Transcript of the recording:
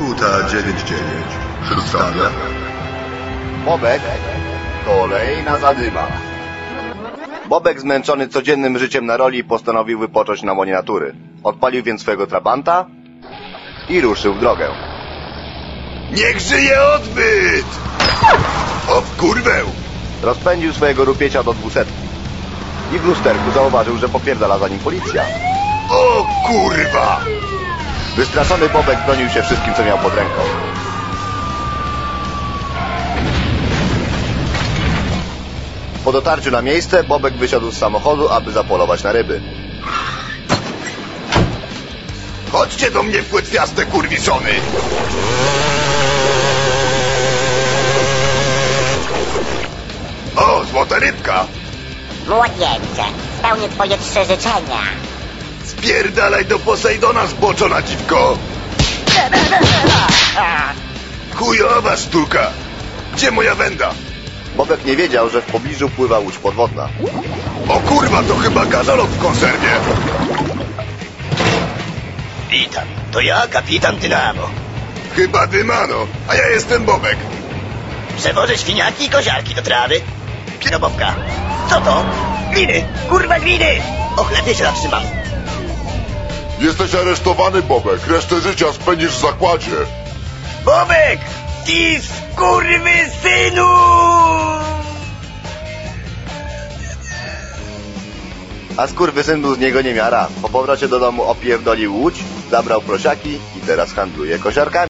Huta 99 przedstawia Bobek, kolejna zadyma. Bobek zmęczony codziennym życiem na roli postanowił wypocząć na łonie natury. Odpalił więc swojego trabanta i ruszył w drogę. Niech żyje odbyt! O kurwę! Rozpędził swojego rupiecia do dwusetki. I w lusterku zauważył, że popierdala za nim policja. O kurwa! Wystraszony Bobek bronił się wszystkim, co miał pod ręką. Po dotarciu na miejsce Bobek wysiadł z samochodu, aby zapolować na ryby. Chodźcie do mnie płetwiaste kurwiszony! O, złota rybka! Młodzieńcze, spełnię twoje trzy życzenia. Spierdalaj do Posejdona, zboczona dziwko! Chujowa sztuka! Gdzie moja wenda? Bobek nie wiedział, że w pobliżu pływa łódź podwodna. O kurwa, to chyba kazalot w konserwie! Witam, to ja, kapitan Dynamo. Chyba dymano, a ja jestem Bobek. Przewożę świniaki i koziarki do trawy. Kierobobka. Co to? Gliny! Kurwa gliny! Och, lepiej się zatrzymam. Jesteś aresztowany, Bobek. Resztę życia spędzisz w zakładzie. Bobek! Ty skurwy synu! A skurwysyn był z niego niemiara. Po powrocie do domu opierdolił łódź, zabrał prosiaki i teraz handluje koziarkami.